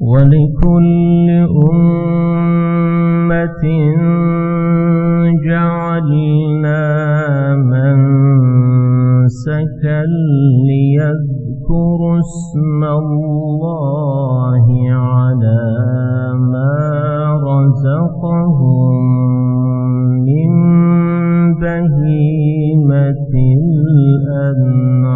ولكل أمة جعلنا منسكا ليذكروا اسم الله على ما رزقهم من بهيمة الأنعام.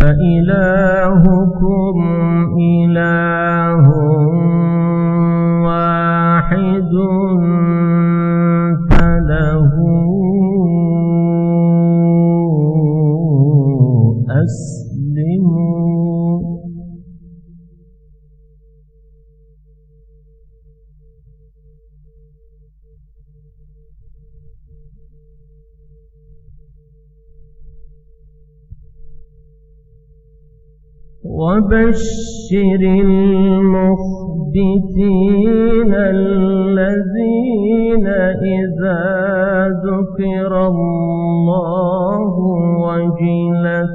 فإلهكم إله واحد فله أسلموا وبشر المخبتين الذين إذا ذكر الله وجلت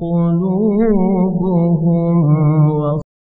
قلوبهم